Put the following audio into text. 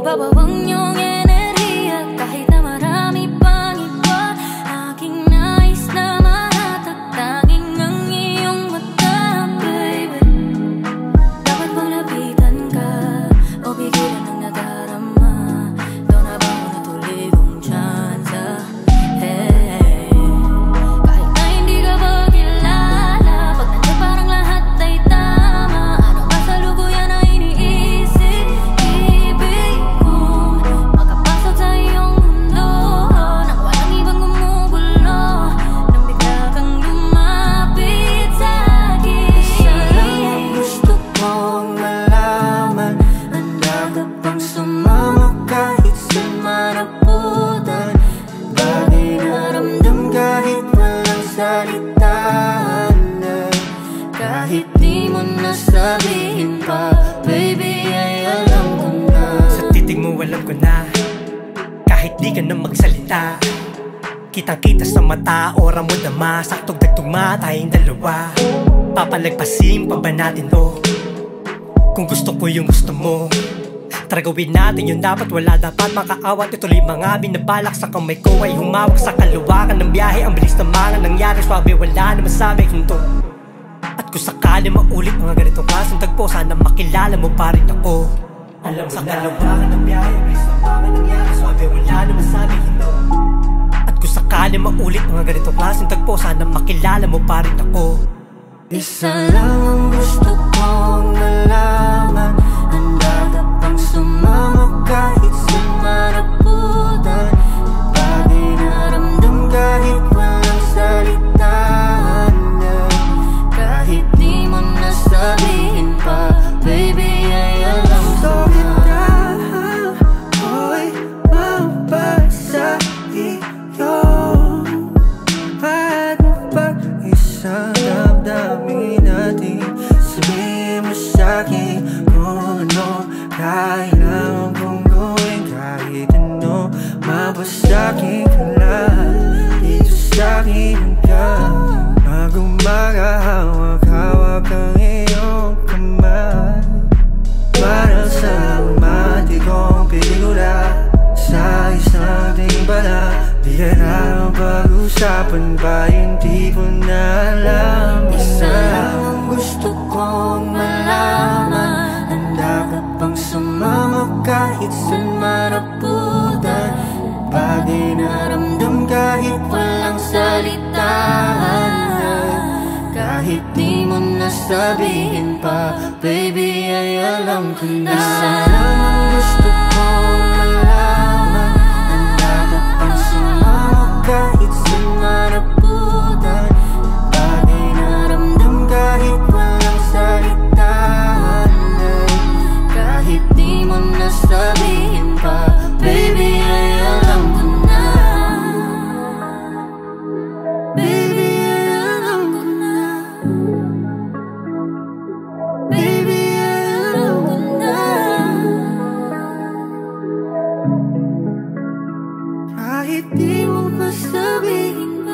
bubble won't you salitaan Kahit di mo nasabihin pa Baby, ay alam ko na. Sa titig mo alam ko na. Kahit di ka na magsalita Kitang-kita sa mata, ora mo dama. Saktog nagtugma tayong dalawa. Papalagpasin pa ba natin to? Kung gusto ko yung gusto mo Tara gawin natin yung dapat Wala dapat makaawat Ituloy mga binabalak Sa kamay ko ay humawak Sa kaluwakan ng biyahe. Ang bilis ng mga nangyari Swabe wala naman sa amin hinto. At kung sakali maulit mga ganitong klaseng tagpo Sana makilala mo pa rin ako. Alam sa kaluwakan ng biyahe Ang bilis ng mga nangyari Swabe wala naman sa amin hinto. At kung sakali maulit mga ganitong klaseng tagpo Sana makilala mo pa rin ako. Isa lang ang gusto kong malaman ka bang timbala Biyara ang pag-usapan ba? Hindi ko na alam Isa lang ang gusto kong malaman. Handa ka bang sumama kahit sa maraputan Bagay na ramdam kahit walang salitaan Kahit di mo nasabihin pa Baby, ay alam ko na. Isa lang ang gusto Kahit di mo pa sabihin